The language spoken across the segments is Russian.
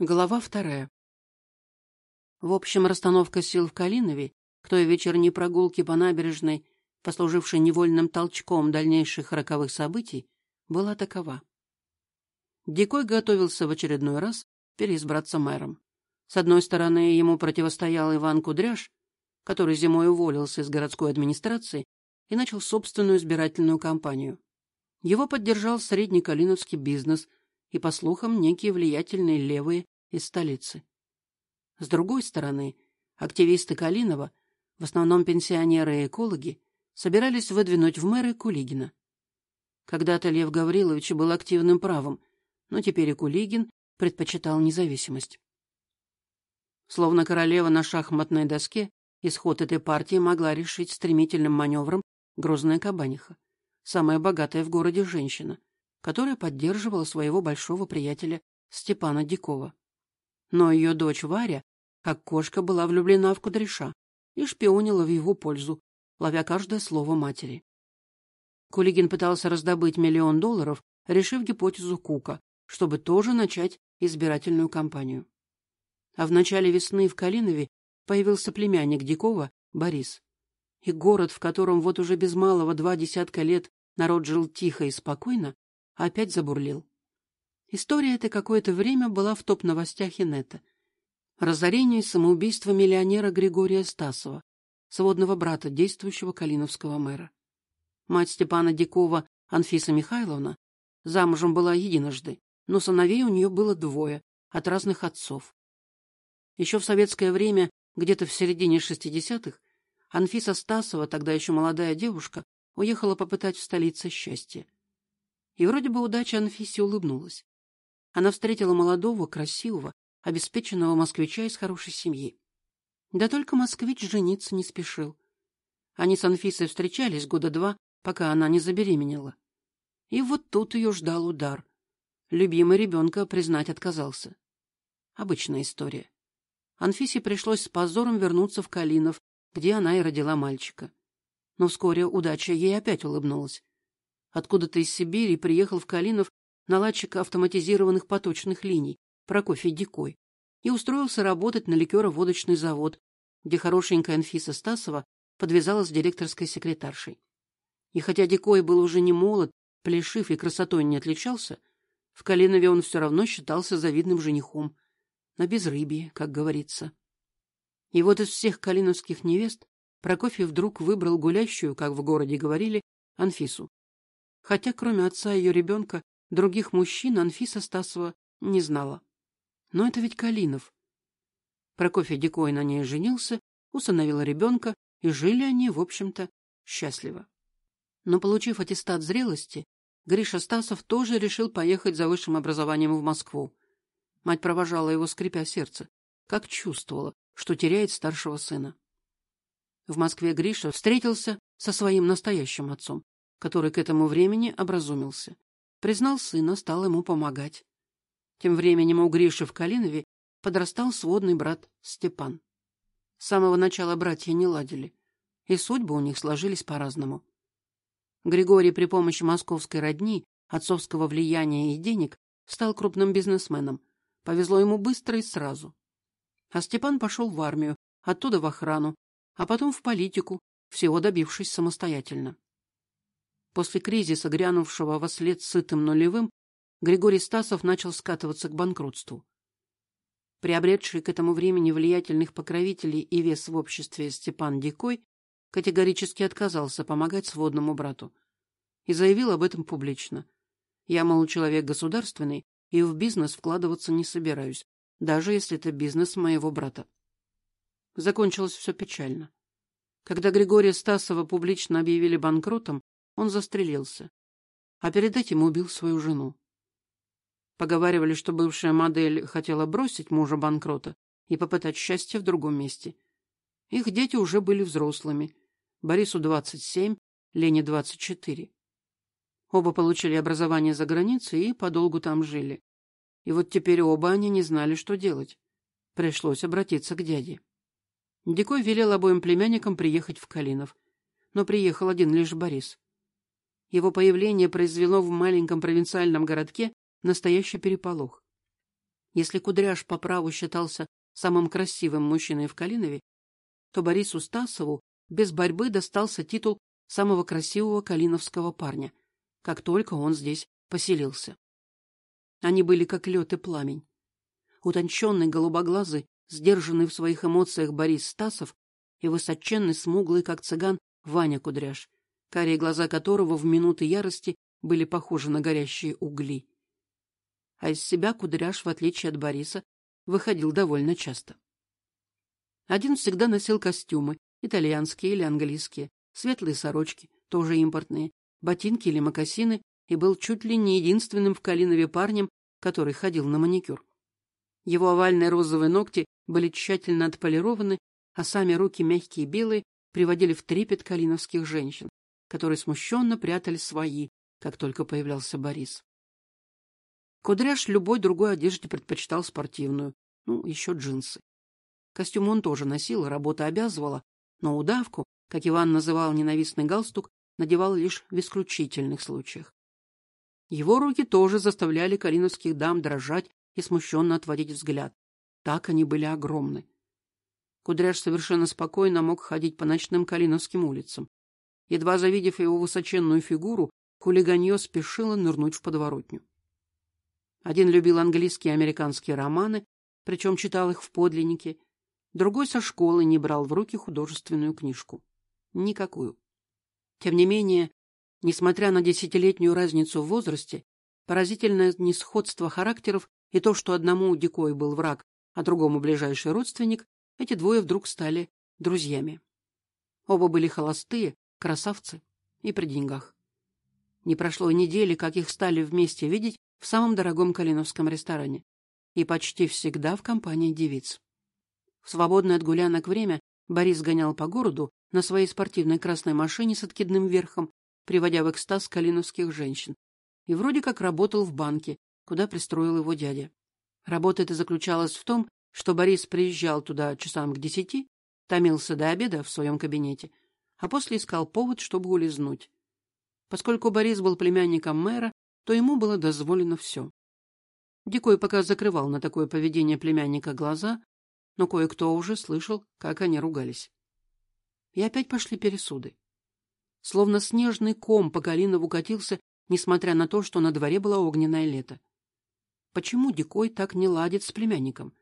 Глава вторая. В общем, расстановка сил в Калинове, к той вечерней прогулке по набережной, послужившей невольным толчком дальнейших роковых событий, была такова. Дикой готовился в очередной раз переизбраться мэром. С одной стороны, ему противостоял Иван Кудряш, который зимой уволился из городской администрации и начал собственную избирательную кампанию. Его поддержал средний калиновский бизнес – и, по слухам, некие влиятельные левые из столицы. С другой стороны, активисты Калинова, в основном пенсионеры и экологи, собирались выдвинуть в мэры Кулигина. Когда-то Лев Гаврилович был активным правым, но теперь и Кулигин предпочитал независимость. Словно королева на шахматной доске, исход этой партии могла решить стремительным маневром грозная кабаниха, самая богатая в городе женщина — которая поддерживала своего большого приятеля Степана Дикова. Но ее дочь Варя, как кошка, была влюблена в Кудряша и шпионила в его пользу, ловя каждое слово матери. Кулигин пытался раздобыть миллион долларов, решив гипотезу Кука, чтобы тоже начать избирательную кампанию. А в начале весны в Калинове появился племянник Дикова, Борис. И город, в котором вот уже без малого два десятка лет народ жил тихо и спокойно, опять забурлил. История эта какое-то время была в топ-новостях Инета. Разорение и самоубийство миллионера Григория Стасова, сводного брата действующего калиновского мэра. Мать Степана Дикова, Анфиса Михайловна, замужем была единожды, но сыновей у нее было двое, от разных отцов. Еще в советское время, где-то в середине шестидесятых, Анфиса Стасова, тогда еще молодая девушка, уехала попытать в столице счастья. И вроде бы удача Анфисе улыбнулась. Она встретила молодого, красивого, обеспеченного москвича из хорошей семьи. Да только москвич жениться не спешил. Они с Анфисой встречались года два, пока она не забеременела. И вот тут ее ждал удар. Любимый ребенка признать отказался. Обычная история. Анфисе пришлось с позором вернуться в Калинов, где она и родила мальчика. Но вскоре удача ей опять улыбнулась. Откуда-то из Сибири приехал в Калинов наладчик автоматизированных поточных линий, Прокофий Дикой, и устроился работать на ликероводочный завод, где хорошенькая Анфиса Стасова подвязалась с директорской секретаршей. И хотя Дикой был уже не молод, плешив и красотой не отличался, в Калинове он все равно считался завидным женихом. На безрыбье, как говорится. И вот из всех калиновских невест Прокофий вдруг выбрал гулящую, как в городе говорили, Анфису хотя кроме отца ее ребенка других мужчин Анфиса Стасова не знала. Но это ведь Калинов. Прокофий Дикой на ней женился, усыновил ребенка, и жили они, в общем-то, счастливо. Но, получив аттестат зрелости, Гриша Стасов тоже решил поехать за высшим образованием в Москву. Мать провожала его, скрипя сердце, как чувствовала, что теряет старшего сына. В Москве Гриша встретился со своим настоящим отцом, который к этому времени образумился. Признал сына, стал ему помогать. Тем временем у Гриши в Калинове подрастал сводный брат Степан. С самого начала братья не ладили, и судьбы у них сложились по-разному. Григорий при помощи московской родни, отцовского влияния и денег стал крупным бизнесменом. Повезло ему быстро и сразу. А Степан пошел в армию, оттуда в охрану, а потом в политику, всего добившись самостоятельно. После кризиса, грянувшего во след сытым нулевым, Григорий Стасов начал скатываться к банкротству. Приобретший к этому времени влиятельных покровителей и вес в обществе Степан Дикой категорически отказался помогать сводному брату и заявил об этом публично. «Я, мол, человек государственный и в бизнес вкладываться не собираюсь, даже если это бизнес моего брата». Закончилось все печально. Когда Григория Стасова публично объявили банкротом, он застрелился, а перед этим убил свою жену. Поговаривали, что бывшая модель хотела бросить мужа-банкрота и попытать счастье в другом месте. Их дети уже были взрослыми. Борису 27, Лене 24. Оба получили образование за границей и подолгу там жили. И вот теперь оба они не знали, что делать. Пришлось обратиться к дяде. Дикой велел обоим племянникам приехать в Калинов. Но приехал один лишь Борис. Его появление произвело в маленьком провинциальном городке настоящий переполох. Если Кудряш по праву считался самым красивым мужчиной в Калинове, то Борису Стасову без борьбы достался титул самого красивого калиновского парня, как только он здесь поселился. Они были как лед и пламень. Утонченный голубоглазый, сдержанный в своих эмоциях Борис Стасов и высоченный, смуглый, как цыган, Ваня Кудряш, карие глаза которого в минуты ярости были похожи на горящие угли. А из себя Кудряш, в отличие от Бориса, выходил довольно часто. Один всегда носил костюмы, итальянские или английские, светлые сорочки, тоже импортные, ботинки или мокасины, и был чуть ли не единственным в Калинове парнем, который ходил на маникюр. Его овальные розовые ногти были тщательно отполированы, а сами руки, мягкие и белые, приводили в трепет калиновских женщин, которые смущенно прятали свои, как только появлялся Борис. Кудряш любой другой одежде предпочитал спортивную, ну, еще джинсы. Костюм он тоже носил, работа обязывала, но удавку, как Иван называл ненавистный галстук, надевал лишь в исключительных случаях. Его руки тоже заставляли калиновских дам дрожать и смущенно отводить взгляд. Так они были огромны. Кудряш совершенно спокойно мог ходить по ночным калиновским улицам. Едва завидев его высоченную фигуру, хулиганье спешило нырнуть в подворотню. Один любил английские и американские романы, причем читал их в подлиннике, другой со школы не брал в руки художественную книжку. Никакую. Тем не менее, несмотря на десятилетнюю разницу в возрасте, поразительное несходство характеров и то, что одному Дикой был враг, а другому ближайший родственник, эти двое вдруг стали друзьями. Оба были холостые, красавцы и при деньгах. Не прошло недели, как их стали вместе видеть в самом дорогом калиновском ресторане. И почти всегда в компании девиц. В свободное от гулянок время Борис гонял по городу на своей спортивной красной машине с откидным верхом, приводя в экстаз калиновских женщин. И вроде как работал в банке, куда пристроил его дядя. Работа эта заключалась в том, что Борис приезжал туда часам к десяти, томился до обеда в своем кабинете, а после искал повод, чтобы улизнуть. Поскольку Борис был племянником мэра, то ему было дозволено все. Дикой пока закрывал на такое поведение племянника глаза, но кое-кто уже слышал, как они ругались. И опять пошли пересуды. Словно снежный ком по Галинову катился, несмотря на то, что на дворе было огненное лето. Почему Дикой так не ладит с племянником?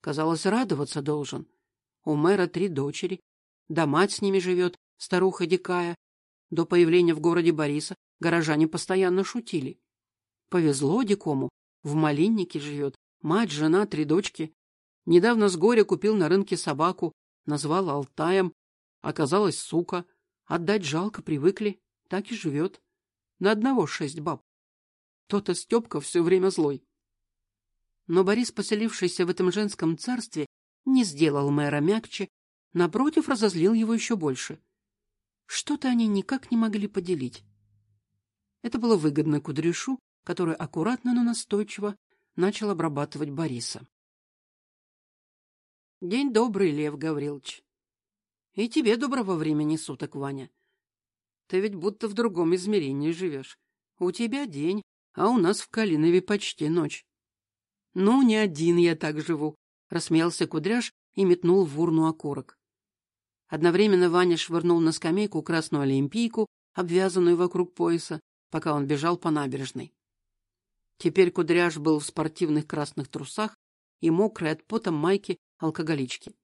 Казалось, радоваться должен. У мэра три дочери, да мать с ними живет, старуха дикая. До появления в городе Бориса горожане постоянно шутили. Повезло дикому, в малиннике живет, мать, жена, три дочки. Недавно с горя купил на рынке собаку, назвал Алтаем. Оказалась сука. Отдать жалко, привыкли, так и живет. На одного шесть баб. То-то Степка все время злой. Но Борис, поселившийся в этом женском царстве, не сделал мэра мягче, напротив, разозлил его еще больше. Что-то они никак не могли поделить. Это было выгодно Кудряшу, который аккуратно, но настойчиво начал обрабатывать Бориса. — День добрый, Лев Гаврилович. — И тебе доброго времени суток, Ваня. Ты ведь будто в другом измерении живешь. У тебя день, а у нас в Калинове почти ночь. Ну, не один я так живу, рассмеялся Кудряш и метнул в урну окурок. Одновременно Ваня швырнул на скамейку красную олимпийку, обвязанную вокруг пояса, пока он бежал по набережной. Теперь Кудряш был в спортивных красных трусах и мокрой от пота майки алкоголички.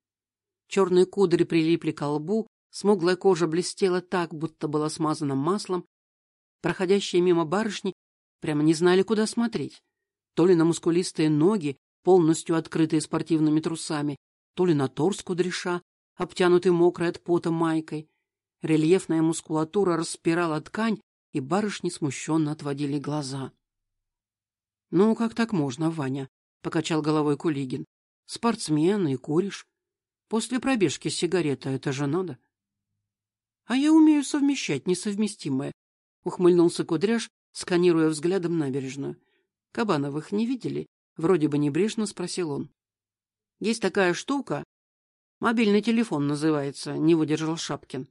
Черные кудри прилипли к лбу, смуглая кожа блестела так, будто была смазана маслом. Проходящие мимо барышни прямо не знали, куда смотреть то ли на мускулистые ноги, полностью открытые спортивными трусами, то ли на торс кудряша, обтянутый мокрой от пота майкой. Рельефная мускулатура распирала ткань, и барышни смущенно отводили глаза. — Ну, как так можно, Ваня? — покачал головой Кулигин. — Спортсмен и куришь. После пробежки сигарета — это же надо. — А я умею совмещать несовместимое, — ухмыльнулся Кудряш, сканируя взглядом набережную. Кабановых не видели? Вроде бы небрежно спросил он. Есть такая штука. Мобильный телефон называется, не выдержал Шапкин.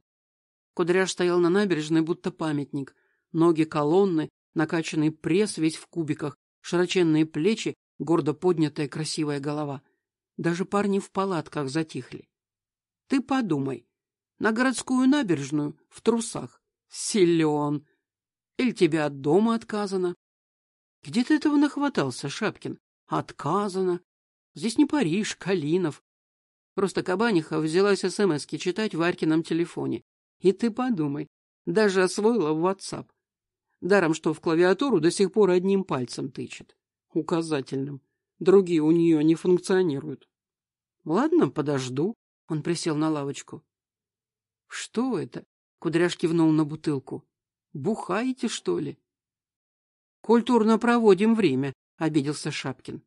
Кудряш стоял на набережной, будто памятник. Ноги колонны, накачанный пресс весь в кубиках, широченные плечи, гордо поднятая красивая голова. Даже парни в палатках затихли. Ты подумай, на городскую набережную в трусах. Силен. Или тебе от дома отказано? Где ты этого нахватался, Шапкин? Отказано. Здесь не Париж, Калинов. Просто Кабаниха взялась СМСки читать в Варькином телефоне. И ты подумай, даже освоила WhatsApp. Даром, что в клавиатуру до сих пор одним пальцем тычет. Указательным. Другие у нее не функционируют. Ладно, подожду. Он присел на лавочку. Что это? Кудряш кивнул на бутылку. Бухаете, что ли? Культурно проводим время, обиделся Шапкин.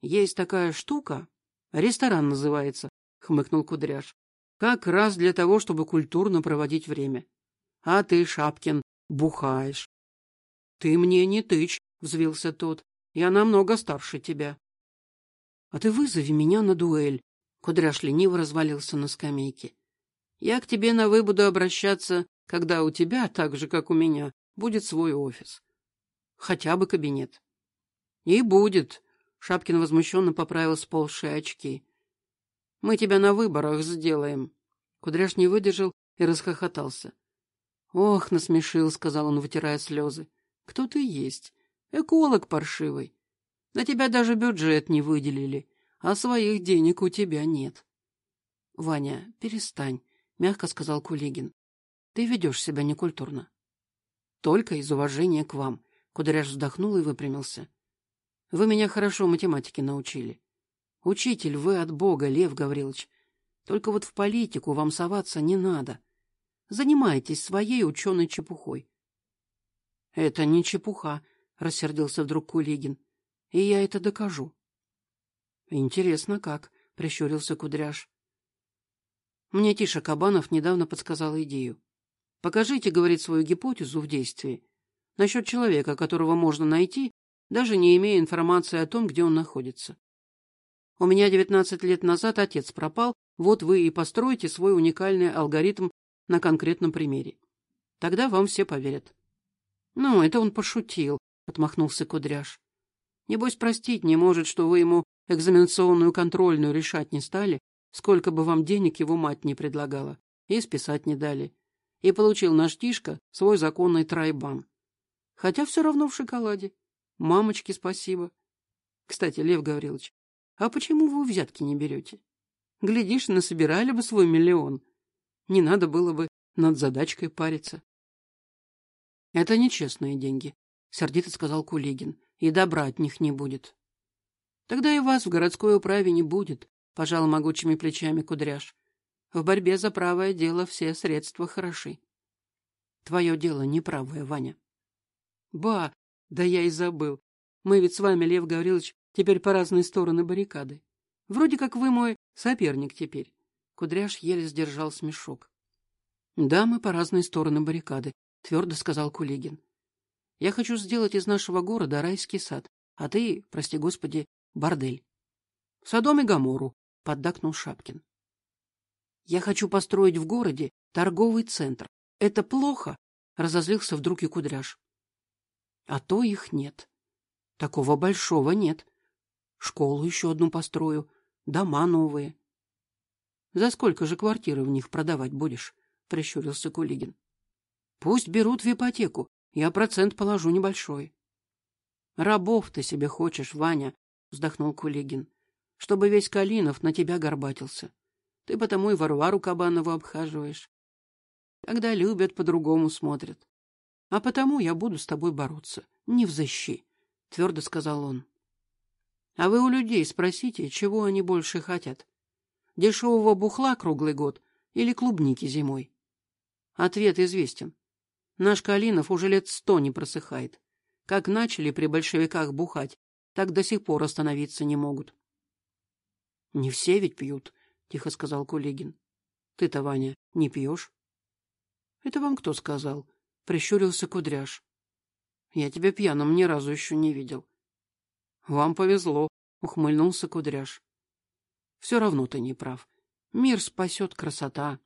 Есть такая штука, ресторан называется, хмыкнул Кудряш. Как раз для того, чтобы культурно проводить время. А ты, Шапкин, бухаешь. Ты мне не тычь, взвился тот. Я намного старше тебя. А ты вызови меня на дуэль. Кудряш лениво развалился на скамейке. Я к тебе на вы буду обращаться, когда у тебя, так же, как у меня, будет свой офис. Хотя бы кабинет. И будет. Шапкин возмущенно поправил сползшие очки. Мы тебя на выборах сделаем. Кудряш не выдержал и расхохотался. Ох, насмешил, сказал он, вытирая слезы. Кто ты есть? Эколог паршивый. На тебя даже бюджет не выделили, а своих денег у тебя нет. Ваня, перестань, мягко сказал Кулигин. Ты ведешь себя некультурно. Только из уважения к вам. Кудряш вздохнул и выпрямился. Вы меня хорошо математике научили. Учитель вы от Бога, Лев Гаврилович. Только вот в политику вам соваться не надо. Занимайтесь своей ученой чепухой. — Это не чепуха, — рассердился вдруг Кулигин. — И я это докажу. — Интересно как, — прищурился Кудряш. Мне Тиша Кабанов недавно подсказал идею. Покажите, говорит, свою гипотезу в действии. Насчет человека, которого можно найти, даже не имея информации о том, где он находится. У меня 19 лет назад отец пропал, вот вы и построите свой уникальный алгоритм на конкретном примере. Тогда вам все поверят. Ну, это он пошутил, отмахнулся Кудряш. Небось, простить не может, что вы ему экзаменационную контрольную решать не стали, сколько бы вам денег его мать не предлагала, и списать не дали. И получил наш Тишка свой законный трайбан. Хотя все равно в шоколаде. Мамочке спасибо. Кстати, Лев Гаврилович, а почему вы взятки не берете? Глядишь, насобирали бы свой миллион. Не надо было бы над задачкой париться. — Это нечестные деньги, — сердито сказал Кулигин, — и добра от них не будет. — Тогда и вас в городской управе не будет, — пожал могучими плечами Кудряш. В борьбе за правое дело все средства хороши. Твое дело неправое, Ваня. Ба, да я и забыл. Мы ведь с вами, Лев Гаврилович, теперь по разные стороны баррикады. Вроде как вы мой соперник теперь. Кудряш еле сдержал смешок. Да, мы по разные стороны баррикады, твердо сказал Кулигин. Я хочу сделать из нашего города райский сад, а ты, прости господи, бордель. Содом и Гамору, поддакнул Шапкин. Я хочу построить в городе торговый центр. Это плохо, разозлился вдруг и Кудряш. А то их нет. Такого большого нет. Школу еще одну построю, дома новые. — За сколько же квартиры в них продавать будешь? — прищурился Кулигин. — Пусть берут в ипотеку, я процент положу небольшой. — Рабов ты себе хочешь, Ваня, — вздохнул Кулигин, — чтобы весь Калинов на тебя горбатился. Ты потому и Варвару Кабанову обхаживаешь. Когда любят, по-другому смотрят. А потому я буду с тобой бороться. Не взыщи, — твердо сказал он. А вы у людей спросите, чего они больше хотят. Дешевого бухла круглый год или клубники зимой? Ответ известен. Наш Калинов уже лет сто не просыхает. Как начали при большевиках бухать, так до сих пор остановиться не могут. — Не все ведь пьют, — тихо сказал Кулигин. — Ты-то, Ваня, не пьешь? — Это вам кто сказал? — прищурился Кудряш. — Я тебя пьяным ни разу еще не видел. Вам повезло, ухмыльнулся Кудряш. Все равно ты не прав. Мир спасет красота.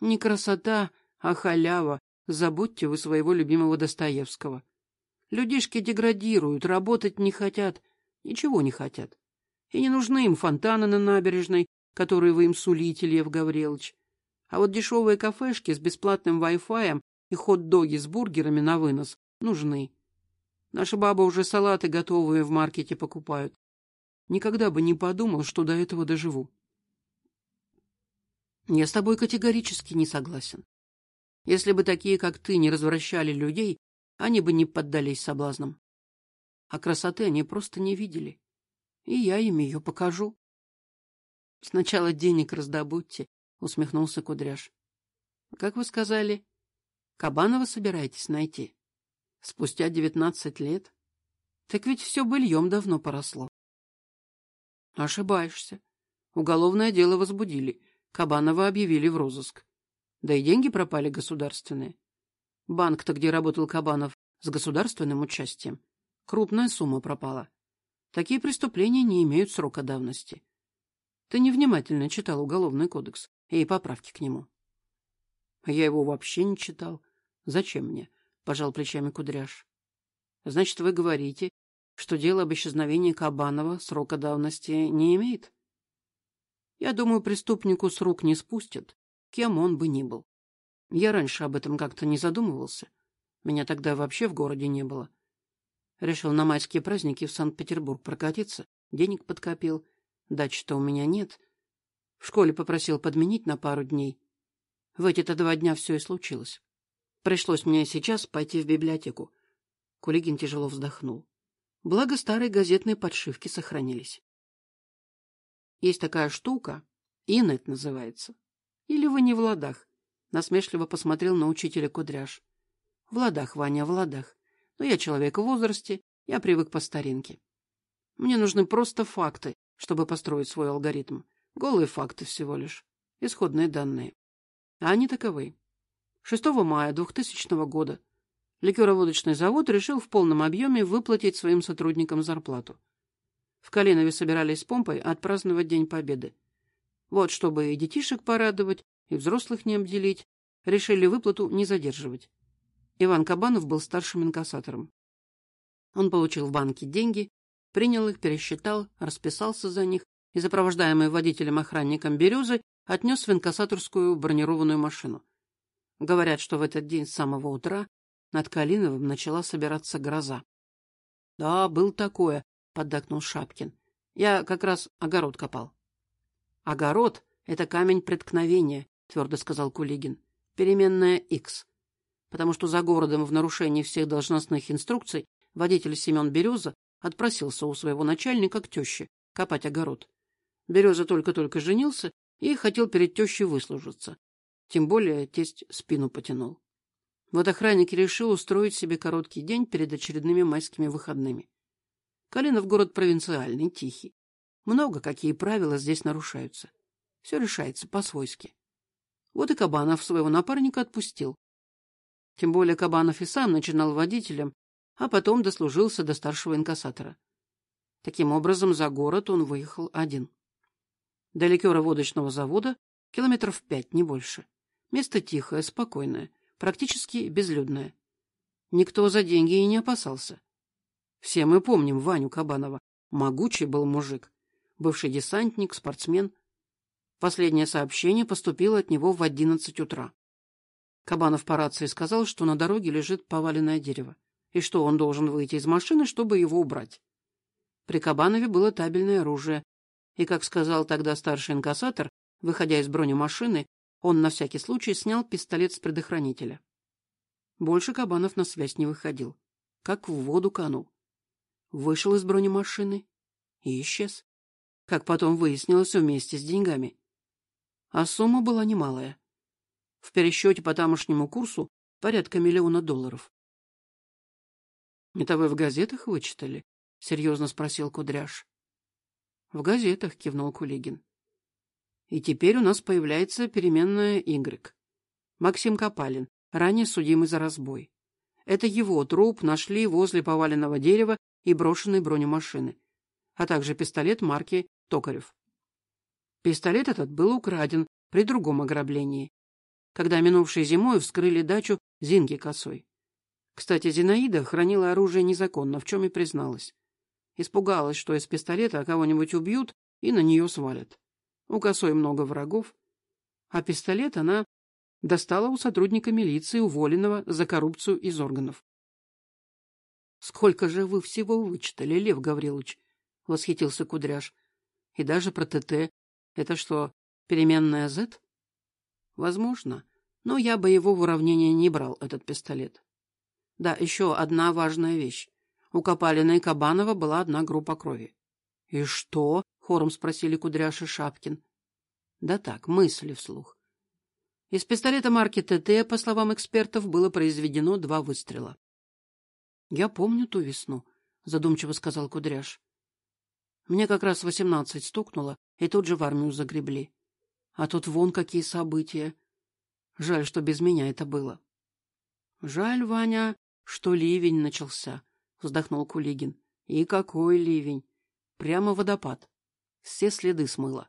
Не красота, а халява. Забудьте вы своего любимого Достоевского. Людишки деградируют, работать не хотят, Ничего не хотят. И не нужны им фонтаны на набережной, которые вы им сулите, Лев Гаврилович. А вот дешевые кафешки с бесплатным Wi-Fi и хот-доги с бургерами на вынос нужны. Наши бабы уже салаты готовые в маркете покупают. Никогда бы не подумал, что до этого доживу. Я с тобой категорически не согласен. Если бы такие, как ты, не развращали людей, они бы не поддались соблазнам. А красоты они просто не видели. И я им ее покажу. Сначала денег раздобудьте, усмехнулся Кудряш. Как вы сказали, Кабанова собираетесь найти? Спустя девятнадцать лет? Так ведь все быльем давно поросло. Ошибаешься. Уголовное дело возбудили. Кабанова объявили в розыск. Да и деньги пропали государственные. Банк-то, где работал Кабанов, с государственным участием. Крупная сумма пропала. Такие преступления не имеют срока давности. Ты невнимательно читал Уголовный кодекс и поправки к нему. Я его вообще не читал. Зачем мне? Пожал плечами Кудряш. Значит, вы говорите, что дело об исчезновении Кабанова срока давности не имеет? Я думаю, преступнику с рук не спустят, кем он бы ни был. Я раньше об этом как-то не задумывался. Меня тогда вообще в городе не было. Решил на майские праздники в Санкт-Петербург прокатиться, денег подкопил. Дачи-то у меня нет. В школе попросил подменить на пару дней. В эти-то два дня все и случилось. Пришлось мне сейчас пойти в библиотеку. Кулигин тяжело вздохнул. Благо старые газетные подшивки сохранились. Есть такая штука, инет называется. Или вы не в ладах? Насмешливо посмотрел на учителя Кудряш. В ладах, Ваня, в ладах. Но я человек в возрасте, я привык по старинке. Мне нужны просто факты, чтобы построить свой алгоритм. Голые факты всего лишь. Исходные данные. А они таковы. 6 мая 2000 года ликероводочный завод решил в полном объеме выплатить своим сотрудникам зарплату. В Калинове собирались с помпой отпраздновать День Победы. Вот, чтобы и детишек порадовать, и взрослых не обделить, решили выплату не задерживать. Иван Кабанов был старшим инкассатором. Он получил в банке деньги, принял их, пересчитал, расписался за них и, сопровождаемый водителем-охранником «Березы», отнес в инкассаторскую бронированную машину. Говорят, что в этот день с самого утра над Калиновым начала собираться гроза. — Да, был такое, — поддакнул Шапкин. — Я как раз огород копал. — Огород — это камень преткновения, — твердо сказал Кулигин. — Переменная X. Потому что за городом в нарушении всех должностных инструкций водитель Семен Береза отпросился у своего начальника к теще копать огород. Береза только-только женился и хотел перед тещей выслужиться. Тем более тесть спину потянул. Вот охранник решил устроить себе короткий день перед очередными майскими выходными. Калинов город провинциальный, тихий. Много какие правила здесь нарушаются. Все решается по-свойски. Вот и Кабанов своего напарника отпустил. Тем более Кабанов и сам начинал водителем, а потом дослужился до старшего инкассатора. Таким образом, за город он выехал один. До ликероводочного завода километров пять, не больше. Место тихое, спокойное, практически безлюдное. Никто за деньги и не опасался. Все мы помним Ваню Кабанова. Могучий был мужик. Бывший десантник, спортсмен. Последнее сообщение поступило от него в одиннадцать утра. Кабанов по рации сказал, что на дороге лежит поваленное дерево, и что он должен выйти из машины, чтобы его убрать. При Кабанове было табельное оружие, и, как сказал тогда старший инкассатор, выходя из бронемашины, он на всякий случай снял пистолет с предохранителя. Больше Кабанов на связь не выходил, как в воду канул. Вышел из бронемашины и исчез, как потом выяснилось вместе с деньгами. А сумма была немалая. В пересчете по тамошнему курсу порядка миллиона долларов. — Это вы в газетах вычитали? — серьезно спросил Кудряш. — В газетах, — кивнул Кулигин. — И теперь у нас появляется переменная Y. Максим Копалин, ранее судимый за разбой. Это его труп нашли возле поваленного дерева и брошенной бронемашины, а также пистолет марки Токарев. Пистолет этот был украден при другом ограблении, когда минувшей зимой вскрыли дачу Зинки Косой. Кстати, Зинаида хранила оружие незаконно, в чем и призналась. Испугалась, что из пистолета кого-нибудь убьют и на нее свалят. У Косой много врагов. А пистолет она достала у сотрудника милиции, уволенного за коррупцию из органов. — Сколько же вы всего вычитали, Лев Гаврилович? — восхитился Кудряш. — И даже про ТТ. Это что, переменная Z? — Возможно. Но я бы его в уравнение не брал, этот пистолет. Да, еще одна важная вещь. У Копалина и Кабанова была одна группа крови. — И что? — хором спросили Кудряш и Шапкин. — Да так, мысли вслух. Из пистолета марки ТТ, по словам экспертов, было произведено два выстрела. — Я помню ту весну, — задумчиво сказал Кудряш. Мне как раз восемнадцать стукнуло, и тут же в армию загребли. А тут вон какие события. Жаль, что без меня это было. — Жаль, Ваня, что ливень начался, — вздохнул Кулигин. — И какой ливень! Прямо водопад. Все следы смыло.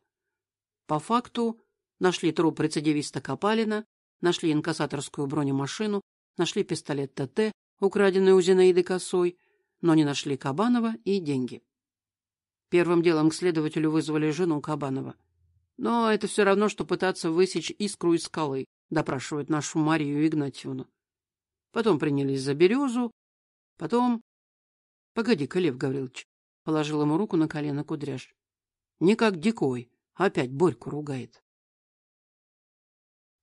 По факту нашли труп рецидивиста Копалина, нашли инкассаторскую бронемашину, нашли пистолет ТТ, украденный у Зинаиды Косой, но не нашли Кабанова и деньги. Первым делом к следователю вызвали жену Кабанова. Но это все равно, что пытаться высечь искру из скалы, допрашивает нашу Марию Игнатьевну. Потом принялись за березу, потом... — Погоди-ка, Лев Гаврилович, — положил ему руку на колено кудряш. — Не как дикой, опять Борьку ругает.